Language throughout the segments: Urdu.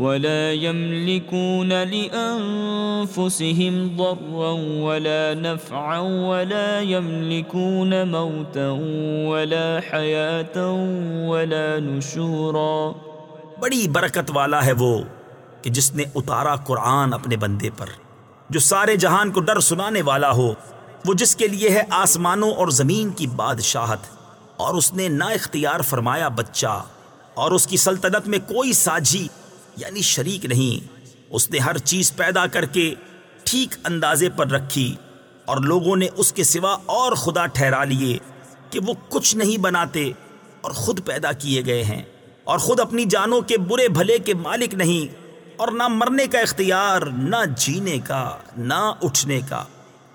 ولا يملكون لأنفسهم ضرا ولا نفعا ولا يملكون موتا ولا حياة ولا نشورا بڑی برکت والا ہے وہ کہ جس نے اتارا قرآن اپنے بندے پر۔ جو سارے جہان کو ڈر سنانے والا ہو، وہ جس کے لیے ہے آسمانوں اور زمین کی بادشاہت۔ اور اس نے نہ اختیار فرمایا بچہ، اور اس کی سلطنت میں کوئی ساجھی یعنی شریک نہیں۔ اس نے ہر چیز پیدا کر کے ٹھیک اندازے پر رکھی اور لوگوں نے اس کے سوا اور خدا ٹھہرا لیے کہ وہ کچھ نہیں بناتے اور خود پیدا کیے گئے ہیں۔ اور خود اپنی جانوں کے برے بھلے کے مالک نہیں اور نہ مرنے کا اختیار، نہ جینے کا، نہ اٹھنے کا۔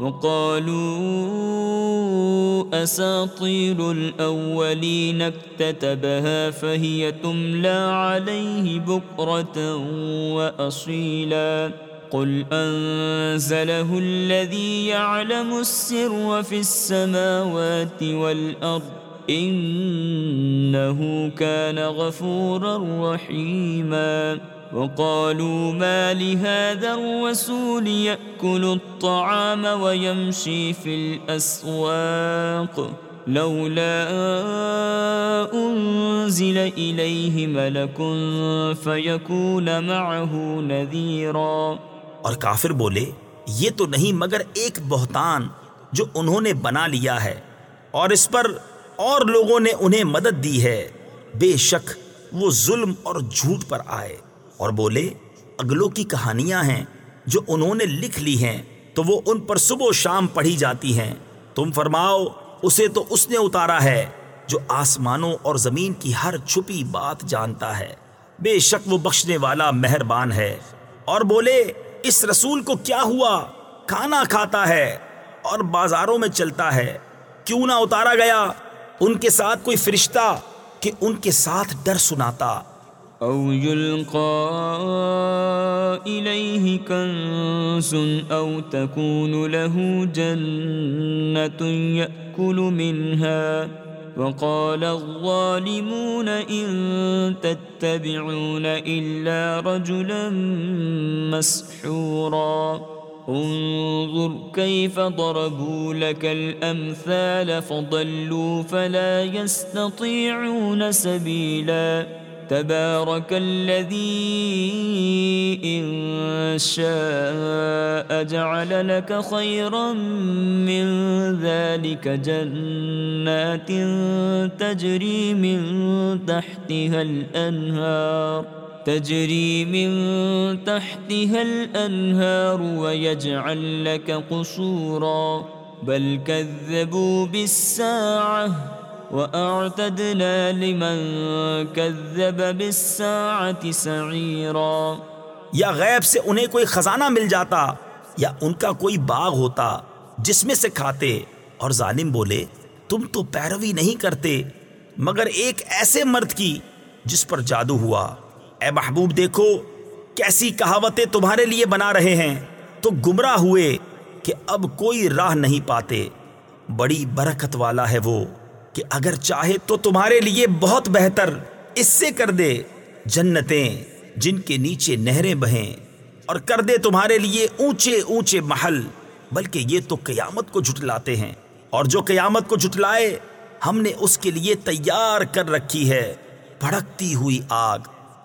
وقالوا أساطير الأولين اكتتبها فهي تملى عليه بكرة وأصيلا قل أنزله الذي يعلم السر في السماوات والأرض إنه كان غفورا رحيما وقالوا ما لهذا الرسول يأكل الطعام ويمشي في الأسواق لولا أنزل إليه ملك فيكون معه نذيرا اور کافر بولے، یہ تو نہیں مگر ایک بہتان جو انہوں نے بنا لیا ہے، اور اس پر اور لوگوں نے انہیں مدد دی ہے۔ بے شک وہ ظلم اور جھوٹ پر آئے۔ اور بولے، اگلوں کی کہانیاں ہیں جو انہوں نے لکھ لی ہیں، تو وہ ان پر صبح و شام پڑھی جاتی ہیں۔ تم فرماؤ، اسے تو اس نے اتارا ہے جو آسمانوں اور زمین کی ہر چھپی بات جانتا ہے۔ بے شک وہ بخشنے والا مہربان ہے۔ اور بولے، اس رسول کو کیا ہوا؟ کھانا کھاتا ہے اور بازاروں میں چلتا ہے۔ کیوں نہ اتارا گیا؟ ان کے ساتھ کوئی فرشتہ کہ ان کے ساتھ ڈر سناتا۔ أو يلقى إليه كنز أو تكون له جنة يأكل منها وقال الظالمون إن تتبعون إلا رجلا مسحورا انظر كيف ضربوا لك الأمثال فضلوا فلا يستطيعون سبيلاً تبارك الذي إن شاء جعل لك خيرا من ذلك جنات تجري من تحتها الأنهار، تجري من تحتها الأنهار ويجعل لك قصورا، بل كذبوا بالساعة. وَأَعْتَدْنَا لِمَنْ كَذَّبَ بِالسَّاعَةِ سَعِيرًا یا غیب سے انہیں کوئی خزانہ مل جاتا یا ان کا کوئی باغ ہوتا جس میں سے کھاتے اور ظالم بولے، تم تو پیروی نہیں کرتے، مگر ایک ایسے مرد کی جس پر جادو ہوا۔ اے محبوب دیکھو، کیسی کہاوتیں تمہارے لیے بنا رہے ہیں۔ تو گمراہ ہوئے کہ اب کوئی راہ نہیں پاتے۔ بڑی برکت والا ہے وہ۔ کہ اگر چاہے تو تمہارے لیے بہت بہتر، اس سے کر دے جنتیں جن کے نیچے نہریں بہیں اور کر دے تمہارے لیے اونچے اونچے محل، بلکہ یہ تو قیامت کو جھٹلاتے ہیں۔ اور جو قیامت کو جھٹلائے، ہم نے اس کے لیے تیار کر رکھی ہے۔ بھڑکتی ہوئی آگ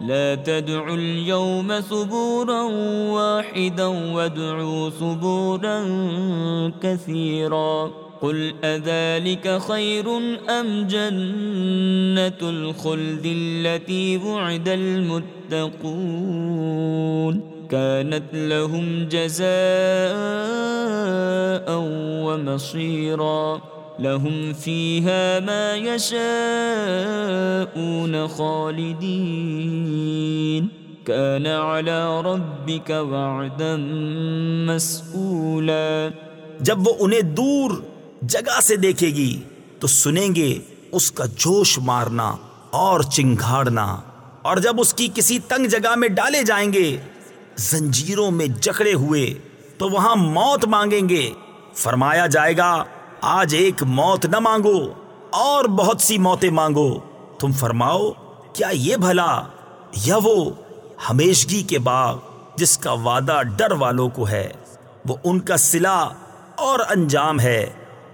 لا تدعوا اليوم ثبورا واحدا وادعوا ثبورا كثيرا قل أذلك خير أم جنة الخلد التي وعد المتقون كانت لهم جزاء ومصيرا لهم فيها ما يشاءون خالدين. كان على ربك وعدا مسئولا جب وہ انہیں دور جگہ سے دیکھے گی تو سنیں گے اس کا جوش مارنا اور چنگھاڑنا، اور جب اس کی کسی تنگ جگہ میں ڈالے جائیں گے، زنجیروں میں جکڑے ہوئے، تو وہاں موت مانگیں گے۔ فرمایا جائے گا آج ایک موت نہ مانگو، اور بہت سی موتیں مانگو۔ تم فرماؤ، کیا یہ بھلا یا وہ ہمیشگی کے باغ جس کا وعدہ ڈر والوں کو ہے؟ وہ ان کا سلا اور انجام ہے۔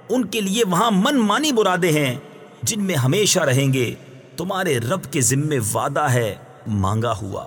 ان کے لیے وہاں من مانی برادے ہیں، جن میں ہمیشہ رہیں گے۔ تمہارے رب کے ذمے وعدہ ہے، مانگا ہوا۔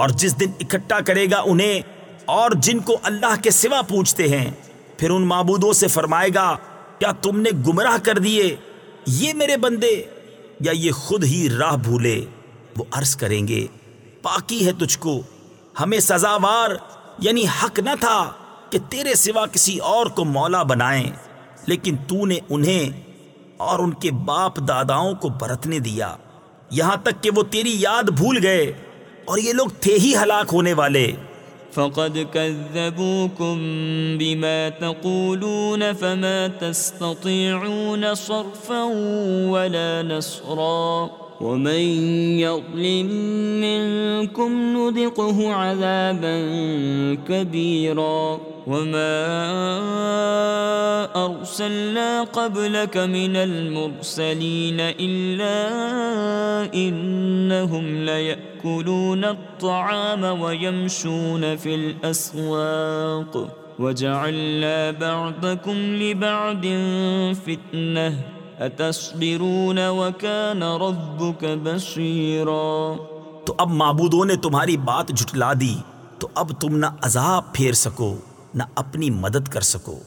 اور جس دن اکٹھا کرے گا انہیں، اور جن کو اللہ کے سوا پوچھتے ہیں، پھر ان معبودوں سے فرمائے گا، کیا تم نے گمراہ کر دیے؟ یہ میرے بندے، یا یہ خود ہی راہ بھولے؟ وہ عرض کریں گے، پاکی ہے تجھ کو، ہمیں سزاوار یعنی حق نہ تھا کہ تیرے سوا کسی اور کو مولا بنائیں، لیکن تو نے انہیں اور ان کے باپ داداؤں کو برتنے دیا۔ یہاں تک کہ وہ تیری یاد بھول گئے۔ اور یہ لوگ تھے ہی ہلاک ہونے والے۔ فقد كذبوكم بما تقولون فما تستطيعون صرفا ولا نصرا ومن يظلم منكم نذقه عذابا كبيرا وما أرسلنا قبلك من المرسلين إلا إنهم ليأكلون الطعام ويمشون في الأسواق وجعلنا بعضكم لبعض فتنة أتصبرون وكان ربك بصيرا تو اب معبودوں نے تمہاری بات جھٹلا دی تو اب تم نہ عذاب پھیر سکو۔ نہ اپنی مدد کر سکو۔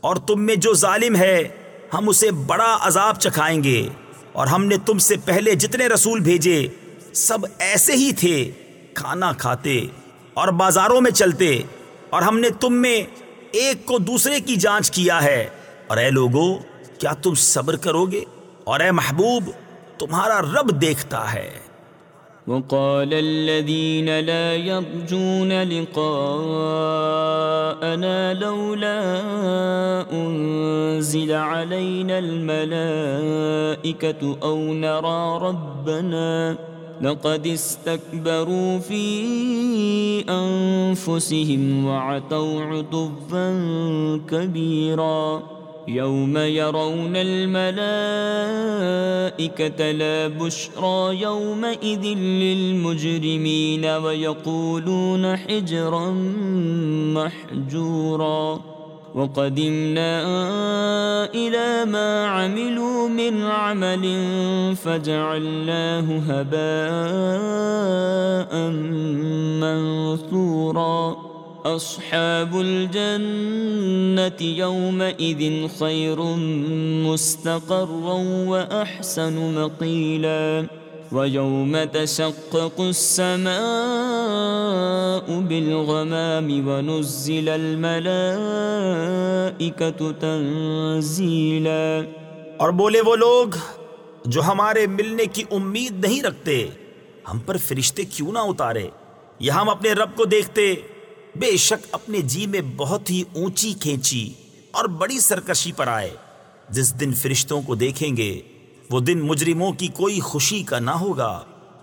اور تم میں جو ظالم ہے، ہم اسے بڑا عذاب چکھائیں گے۔ اور ہم نے تم سے پہلے جتنے رسول بھیجے، سب ایسے ہی تھے۔ کھانا کھاتے اور بازاروں میں چلتے۔ اور ہم نے تم میں ایک کو دوسرے کی جانچ کیا ہے۔ اور اے لوگو، کیا تم صبر کرو گے؟ اور اے محبوب، تمہارا رب دیکھتا ہے۔ وقال الذين لا يرجون لقاءنا لولا أنزل علينا الملائكة أو نرى ربنا لقد استكبروا في أنفسهم وعتوا عتبا كبيرا يوم يرون الملائكة لا بشرى يومئذ للمجرمين ويقولون حجرا محجورا وقدمنا إلى ما عملوا من عمل فجعلناه هباء منثورا أصحاب الجنة يومئذ خير مستقرا وأحسن مقيلا ويوم تشقق السماء بالغمام ونزل الملائكة تنزيلا اور بولے وہ لوگ جو ہمارے ملنے کی امید نہیں رکھتے، ہم پر فرشتے کیوں نہ اتارے؟ یا ہم اپنے رب کو دیکھتے بے شک اپنے جی میں بہت ہی اونچی کھینچی اور بڑی سرکشی پر آئے۔ جس دن فرشتوں کو دیکھیں گے، وہ دن مجرموں کی کوئی خوشی کا نہ ہوگا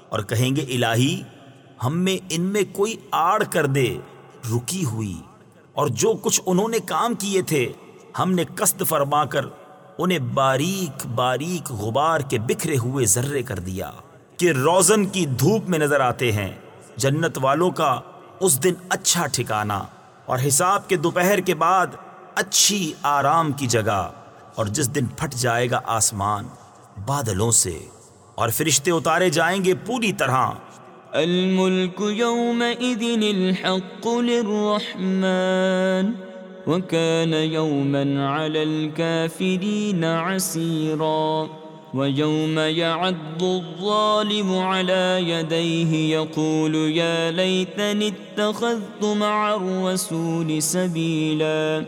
اور کہیں گے، الہی، ہم میں ان میں کوئی آڑ کر دے، رکی ہوئی۔ اور جو کچھ انہوں نے کام کیے تھے، ہم نے قصد فرما کر انہیں باریک باریک غبار کے بکھرے ہوئے ذرے کر دیا کہ روزن کی دھوپ میں نظر آتے ہیں۔ جنت والوں کا اس دن اچھا ٹھکانہ اور حساب کے دوپہر کے بعد اچھی آرام کی جگہ اور جس دن پھٹ جائے گا آسمان بادلوں سے اور فرشتے اتارے جائیں گے پوری طرح۔ الملك يومئذ الحق للرحمن وكان يوما على الكافرين عسيرا۔ وَيَوْمَ يَعَضُّ الظَّالِمُ عَلَى يَدَيْهِ يَقُولُ يَا ليتني اتَّخَذْتُ مَعَ الرَّسُولِ سَبِيلًا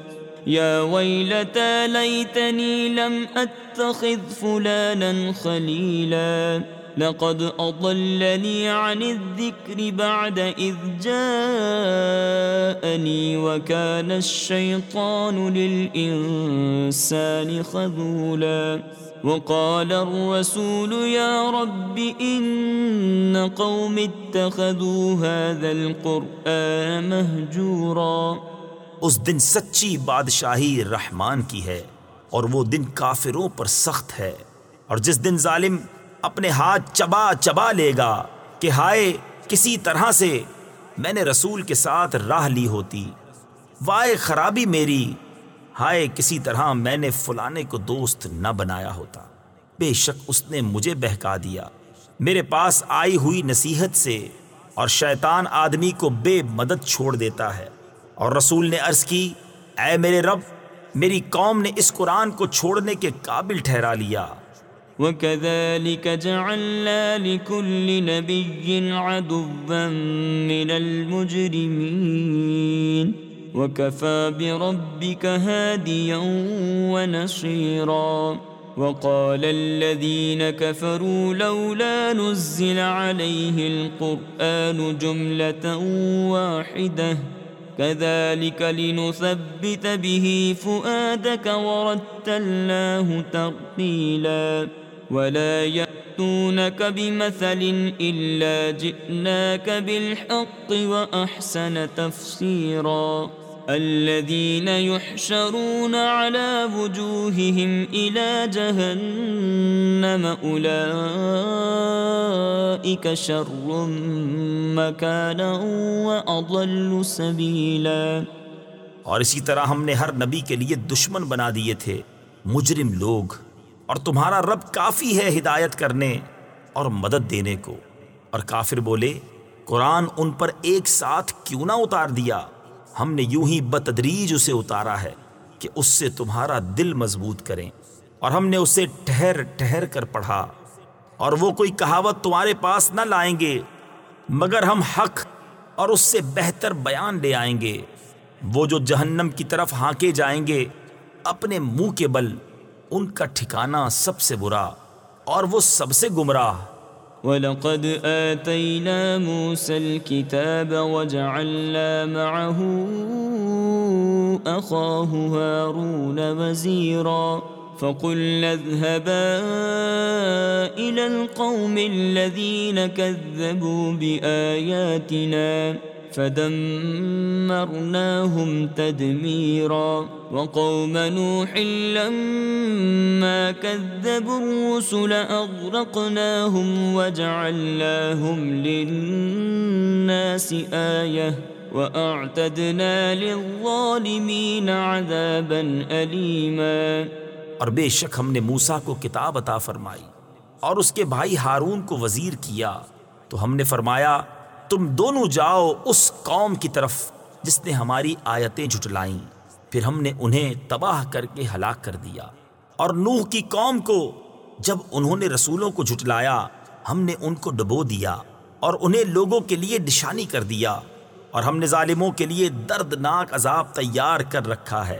يَا وَيْلَتَى لَيْتَنِي لَمْ أَتَّخِذْ فُلَانًا خَلِيلًا لقد أضلني عن الذكر بعد إذ جاءني وكان الشيطان للإنسان خذولا وقال الرسول يا رب إن قوم اتخذوا هذا القرآن مهجورا اس دن سچی بادشاہی رحمان کی ہے اور وہ دن کافروں پر سخت ہے اور جس دن ظالم اپنے ہاتھ چبا چبا لے گا کہ ہائے، کسی طرح سے میں نے رسول کے ساتھ راہ لی ہوتی۔ وائے خرابی میری۔ ہائے، کسی طرح میں نے فلانے کو دوست نہ بنایا ہوتا۔ بے شک اس نے مجھے بہکا دیا۔ میرے پاس آئی ہوئی نصیحت سے اور شیطان آدمی کو بے مدد چھوڑ دیتا ہے۔ اور رسول نے عرض کی، اے میرے رب، میری قوم نے اس قرآن کو چھوڑنے کے قابل ٹھہرا لیا۔ وَكَذَلِكَ جَعَلْنَا لِكُلِّ نَبِيٍّ عَدُوًّا مِّنَ الْمُجْرِمِينَ وَكَفَى بِرَبِّكَ هَادِيًا وَنَصِيرًا وقال الذين كفروا لولا نزل عليه القرآن جملة واحدة كذلك لنثبت به فؤادك ورتلناه ترتيلا ولا يأتونك بمثل إلا جئناك بالحق وأحسن تفسيرا. الذين يحشرون على وجوههم إلى جهنم أولئك شر مكانا وأضل سبيلا. اور اسی طرح ہم نے ہر نبی کے لیے دشمن بنا دیے تھے، مجرم لوگ۔ اور تمہارا رب کافی ہے ہدایت کرنے اور مدد دینے کو۔ اور کافر بولے، قرآن ان پر ایک ساتھ کیوں نہ اتار دیا؟ ہم نے یوں ہی بتدریج اسے اتارا ہے کہ اس سے تمہارا دل مضبوط کریں۔ اور ہم نے اسے ٹھہر ٹھہر کر پڑھا۔ اور وہ کوئی کہاوت تمہارے پاس نہ لائیں گے، مگر ہم حق اور اس سے بہتر بیان لے آئیں گے۔ وہ جو جہنم کی طرف ہانکے جائیں گے، اپنے منہ کے بل ان کا ٹھکانہ سب سے برا اور وہ سب سے گمراہ۔ ولقد آتينا موسى الكتاب وجعلنا معه أخاه هارون وزيرا فقلنا اذهبا إلى القوم الذين كذبوا بآياتنا فدمرناهم تدميرا وقوم نوح لما كذبوا الرسل أغرقناهم وجعلناهم للناس آية وأعتدنا للظالمين عذابا أليما اور بے شک ہم نے موسا کو کتاب عطا فرمائی اور اس کے بھائی ہارون کو وزیر کیا تو ہم نے فرمایا تم دونوں جاؤ اس قوم کی طرف جس نے ہماری آیتیں جھٹلائیں۔ پھر ہم نے انہیں تباہ کر کے ہلاک کر دیا۔ اور نوح کی قوم کو جب انہوں نے رسولوں کو جھٹلایا، ہم نے ان کو ڈبو دیا اور انہیں لوگوں کے لیے نشانی کر دیا۔ اور ہم نے ظالموں کے لیے دردناک عذاب تیار کر رکھا ہے۔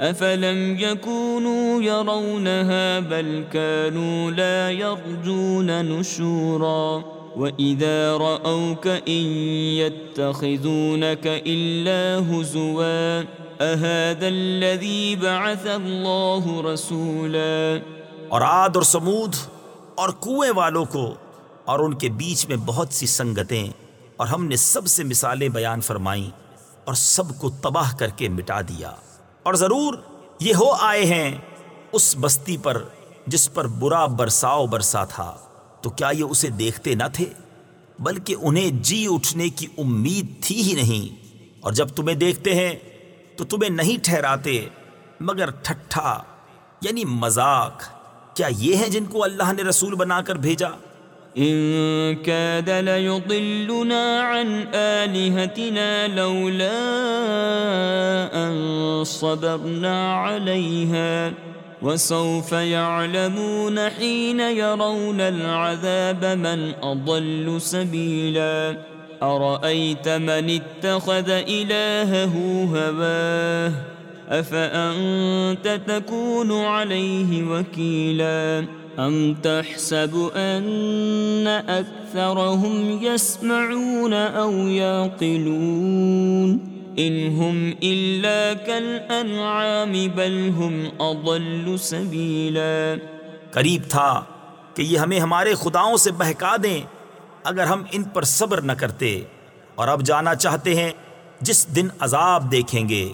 افلم يكونوا يرونها بل كانوا لا يرجون نشورا واذا راوك ان يتخذونك الا هزوا اهذا الذي بعث الله رسولا اور عاد اور سمود اور کنویں والوں کو اور ان کے بیچ میں بہت سی سنگتیں اور ہم نے سب سے مثالیں بیان فرمائیں اور سب کو تباہ کر کے مٹا دیا۔ اور ضرور یہ ہو آئے ہیں اس بستی پر جس پر برا برساؤ برسا تھا۔ تو کیا یہ اسے دیکھتے نہ تھے؟ بلکہ انہیں جی اٹھنے کی امید تھی ہی نہیں۔ اور جب تمہیں دیکھتے ہیں، تو تمہیں نہیں ٹھہراتے، مگر ٹھٹھا یعنی مذاق۔ کیا یہ ہیں جن کو اللہ نے رسول بنا کر بھیجا؟ إن كاد ليضلنا عن آلهتنا لولا أن صبرنا عليها وسوف يعلمون حين يرون العذاب من أضل سبيلا أرأيت من اتخذ إلهه هواه أفأنت تكون عليه وكيلاً ام تحسب ان اكثرهم يسمعون او يعقلون انهم الا كالانعام بل هم اضل سبيلا قریب تھا کہ یہ ہمیں ہمارے خداؤں سے بہکا دیں اگر ہم ان پر صبر نہ کرتے اور اب جانا چاہتے ہیں جس دن عذاب دیکھیں گے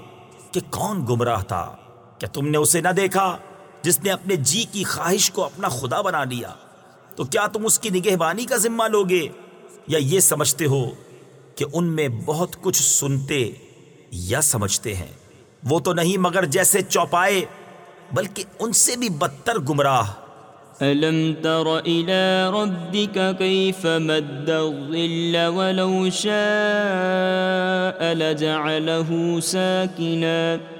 کہ کون گمراہ تھا کیا تم نے اسے نہ دیکھا؟ جس نے اپنے جی کی خواہش کو اپنا خدا بنا لیا، تو کیا تم اس کی نگہبانی کا ذمہ لوگے؟ یا یہ سمجھتے ہو کہ ان میں بہت کچھ سنتے یا سمجھتے ہیں؟ وہ تو نہیں مگر جیسے چوپائے، بلکہ ان سے بھی بدتر گمراہ۔ ألم تر إلى ربك كيف مد الظل ولو شاء لجعله ساكناً؟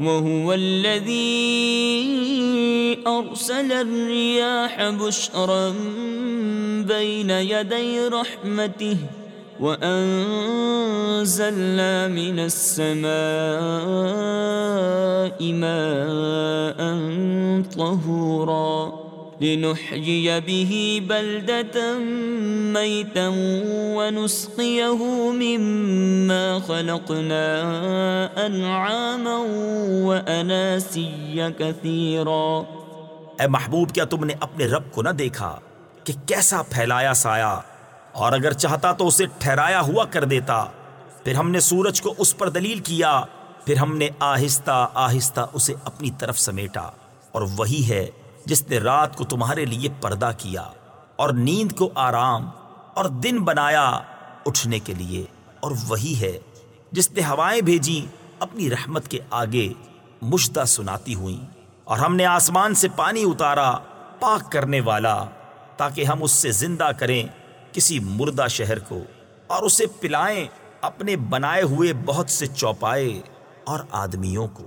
وهو الذي أرسل الرياح بشرا بين يدي رحمته وأنزلنا من السماء ماء طهوراً لنحيي به بلدة ميتا ونسقيه مما خلقنا أنعاما وأناسيا كثيرا۔ اے محبوب، کیا تم نے اپنے رب کو نہ دیکھا کہ کیسا پھیلایا سایہ؟ اور اگر چاہتا تو اسے ٹھہرایا ہوا کر دیتا۔ پھر ہم نے سورج کو اس پر دلیل کیا، پھر ہم نے آہستہ آہستہ اسے اپنی طرف سمیٹا۔ اور وہی ہے جس نے رات کو تمہارے لیے پردہ کیا اور نیند کو آرام اور دن بنایا اٹھنے کے لیے، اور وہی ہے جس نے ہوائیں بھیجی اپنی رحمت کے آگے مشدہ سناتی ہوئیں۔ اور ہم نے آسمان سے پانی اتارا پاک کرنے والا، تاکہ ہم اس سے زندہ کریں کسی مردہ شہر کو، اور اسے پلائیں اپنے بنائے ہوئے بہت سے چوپائے اور آدمیوں کو۔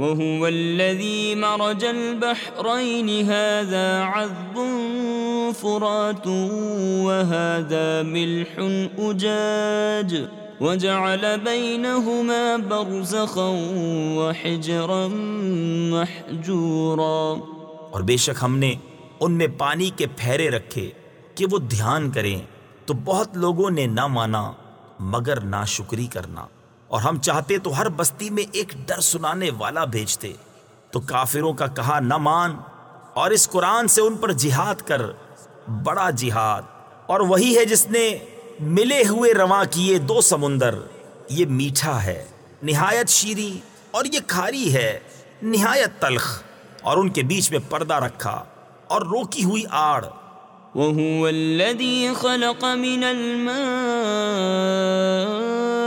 وهو الذي مرج البحرين هذا عذب فرات وهذا ملح أجاج وجعل بينهما برزخا وحجرا محجورا اور بے شک ہم نے ان میں پانی کے پھیرے رکھے کہ وہ دھیان کریں تو بہت لوگوں نے نہ مانا مگر ناشکری کرنا۔ اور ہم چاہتے تو ہر بستی میں ایک ڈر سنانے والا بھیجتے۔ تو کافروں کا کہا، نہ مان، اور اس قرآن سے ان پر جہاد کر۔ بڑا جہاد۔ اور وہی ہے جس نے ملے ہوئے رواں کیے دو سمندر۔ یہ میٹھا ہے، نہایت شیری اور یہ کھاری ہے، نہایت تلخ۔ اور ان کے بیچ میں پردہ رکھا اور روکی ہوئی آڑ۔ وهو الذي خلق من الماء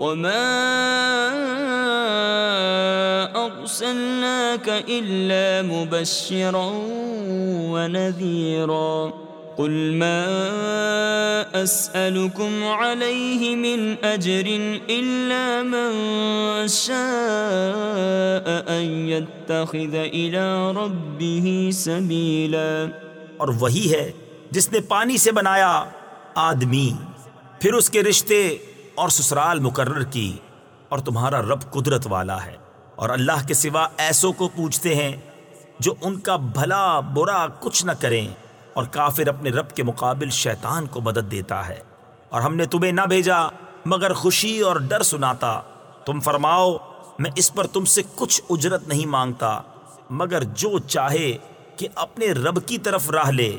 وما أرسلناك إلا مبشرا ونذيرا قل ما أسألكم عليه من أجر إلا من شاء أن يتخذ إلى ربه سبيلا اور وہی ہے جس نے پانی سے بنایا آدمی، پھر اس کے رشتے اور سسرال مقرر کی اور تمہارا رب قدرت والا ہے اور اللہ کے سوا ایسوں کو پوچھتے ہیں جو ان کا بھلا برا کچھ نہ کریں اور کافر اپنے رب کے مقابل شیطان کو مدد دیتا ہے۔ اور ہم نے تمہیں نہ بھیجا، مگر خوشی اور ڈر سناتا۔ تم فرماؤ، میں اس پر تم سے کچھ اجرت نہیں مانگتا، مگر جو چاہے کہ اپنے رب کی طرف راہ لے۔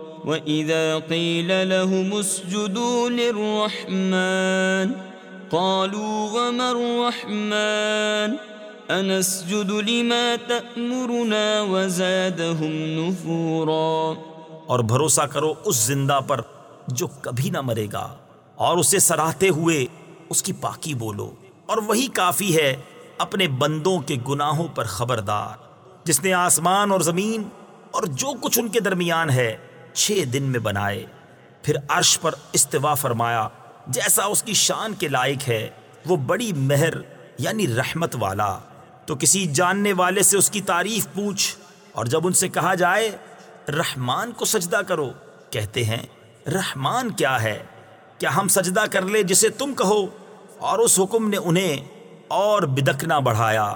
وَإِذَا قِيلَ لَهُمُ اسْجُدُوا لِلرَّحْمَنِ قَالُوا وَمَا الرَّحْمَنِ أَنَسْجُدُ لِمَا تَأْمُرُنَا وَزَادَهُمْ نُفُورًا اور بھروسہ کرو اس زندہ پر جو کبھی نہ مرے گا اور اسے سراہتے ہوئے اس کی پاکی بولو۔ اور وہی کافی ہے اپنے بندوں کے گناہوں پر خبردار، جس نے آسمان اور زمین اور جو کچھ ان کے درمیان ہے چھ دن میں بنائے۔ پھر عرش پر استوا فرمایا، جیسا اس کی شان کے لائق ہے، وہ بڑی مہر یعنی رحمت والا۔ تو کسی جاننے والے سے اس کی تعریف پوچھ، اور جب ان سے کہا جائے، رحمان کو سجدہ کرو، کہتے ہیں، رحمان کیا ہے؟ کیا ہم سجدہ کر لے جسے تم کہو؟ اور اس حکم نے انہیں اور بدکنا بڑھایا۔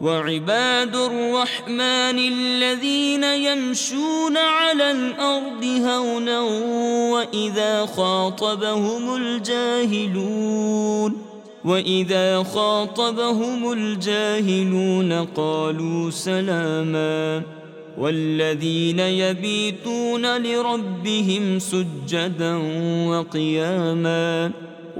وعباد الرحمن الذين يمشون على الأرض هونا وإذا خاطبهم الجاهلون وإذا خاطبهم الجاهلون قالوا سلاما والذين يبيتون لربهم سجدا وقياما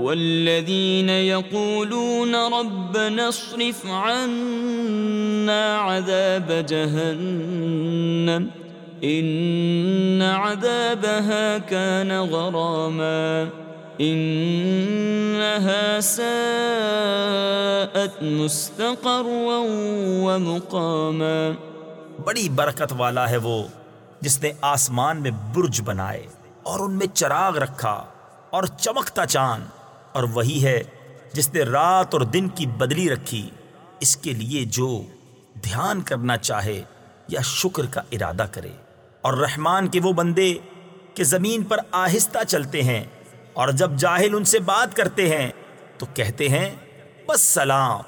والذين يقولون ربنا اصرف عنا عذاب جهنم إن عذابها كان غراما إنها ساءت مستقرا ومقاما بڑی برکت والا ہے وہ جس نے آسمان میں برج بنائے اور ان میں چراغ رکھا اور چمکتا چاند اور وہی ہے جس نے رات اور دن کی بدلی رکھی۔ اس کے لیے جو دھیان کرنا چاہے یا شکر کا ارادہ کرے۔ اور رحمان کے وہ بندے کہ زمین پر آہستہ چلتے ہیں اور جب جاہل ان سے بات کرتے ہیں تو کہتے ہیں، بس سلام!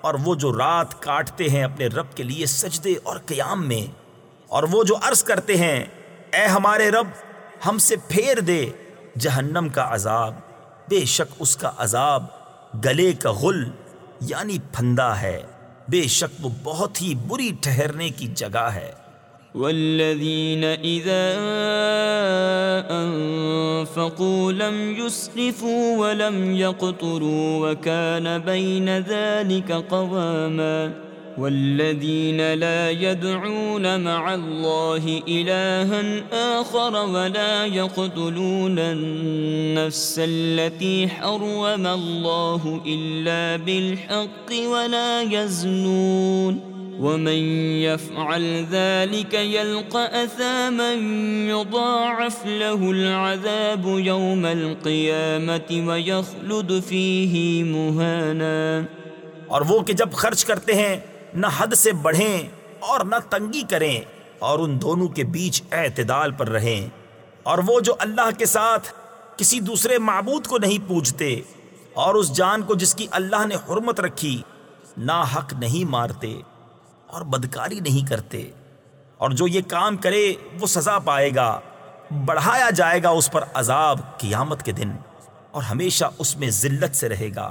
اور وہ جو رات کاٹتے ہیں اپنے رب کے لیے سجدے اور قیام میں، اور وہ جو عرض کرتے ہیں، اے ہمارے رب، ہم سے پھیر دے جہنم کا عذاب! بے شک اس کا عذاب گلے کا غل یعنی پھندا ہے۔ بے شک وہ بہت ہی بری ٹھہرنے کی جگہ ہے۔ والذين إذا أنفقوا لم يسرفوا ولم يقتروا وكان بين ذلك قواما والذين لا يدعون مع الله إلها آخر ولا يقتلون النفس التي حرم الله إلا بالحق ولا يزنون ومن يفعل ذلك يلقى أثاما يضاعف له العذاب يوم القيامة ويخلد فيه مهانا اور وہ کہ جب خرچ کرتے ہیں نہ حد سے بڑھیں اور نہ تنگی کریں اور ان دونوں کے بیچ اعتدال پر رہیں۔ اور وہ جو اللہ کے ساتھ کسی دوسرے معبود کو نہیں پوجتے اور اس جان کو جس کی اللہ نے حرمت رکھی نہ حق نہیں مارتے اور بدکاری نہیں کرتے، اور جو یہ کام کرے وہ سزا پائے گا، بڑھایا جائے گا اس پر عذاب قیامت کے دن، اور ہمیشہ اس میں ذلت سے رہے گا۔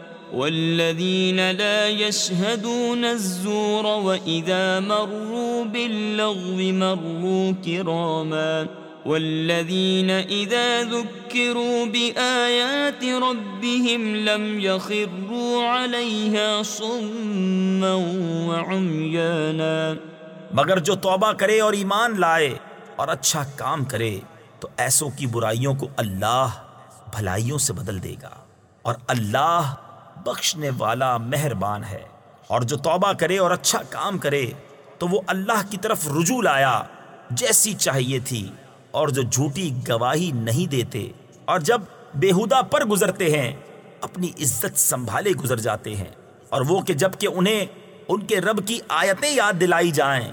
والذين لا يشهدون الزور وإذا مروا باللغو مروا كراما والذين إذا ذكروا بآيات ربهم لم يخروا عليها صما وعميانا مگر جو توبہ کرے اور ایمان لائے اور اچھا کام کرے تو ایسوں کی برائیوں کو اللہ بھلائیوں سے بدل دے گا اور اللہ بخشنے والا مہربان ہے۔ اور جو توبہ کرے اور اچھا کام کرے، تو وہ اللہ کی طرف رجوع لایا، جیسی چاہیے تھی۔ اور جو جھوٹی گواہی نہیں دیتے، اور جب بےحدہ پر گزرتے ہیں، اپنی عزت سنبھالے گزر جاتے ہیں۔ اور وہ کہ جبکہ انہیں، ان کے رب کی آیتیں یاد دلائی جائیں،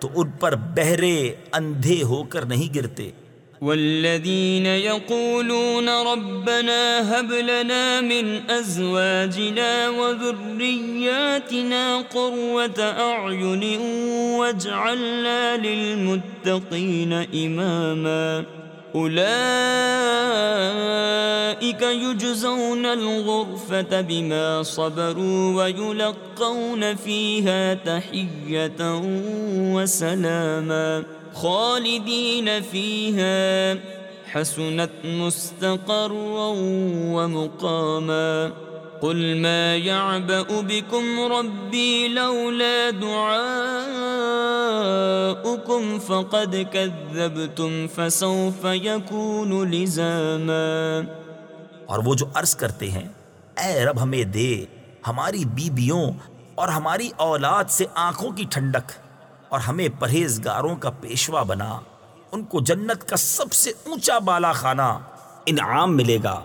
تو ان پر بہرے اندھے ہو کر نہیں گرتے۔ والذين يقولون ربنا هب لنا من أزواجنا وذرياتنا قروة أعين واجعلنا للمتقين إماما أولئك يجزون الغرفة بما صبروا ويلقون فيها تحية وسلاما خالدين فيها حسنت مستقرا ومقاما قل ما يعبأ بكم ربي لولا دعاؤكم فقد كذبتم فسوف يكون لزاما اور وہ جو عرض کرتے ہیں، اے رب ہمیں دے، ہماری بیبیوں اور ہماری اولاد سے آنکھوں کی ٹھنڈک۔ اور ہمیں پرہیزگاروں کا پیشوا بنا، ان کو جنت کا سب سے اونچا بالا خانہ انعام ملے گا،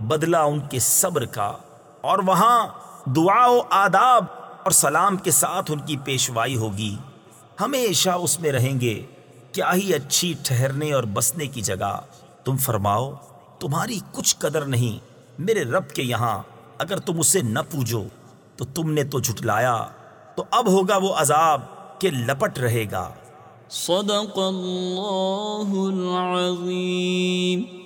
بدلہ ان کے صبر کا۔ اور وہاں دعا و آداب اور سلام کے ساتھ ان کی پیشوائی ہوگی۔ ہمیشہ اس میں رہیں گے، کیا ہی اچھی ٹھہرنے اور بسنے کی جگہ۔ تم فرماؤ، تمہاری کچھ قدر نہیں، میرے رب کے یہاں، اگر تم اسے نہ پوجو، تو تم نے تو جھٹلایا، تو اب ہوگا وہ عذاب۔ کے لپٹ رہے گا۔ صدق اللہ العظیم۔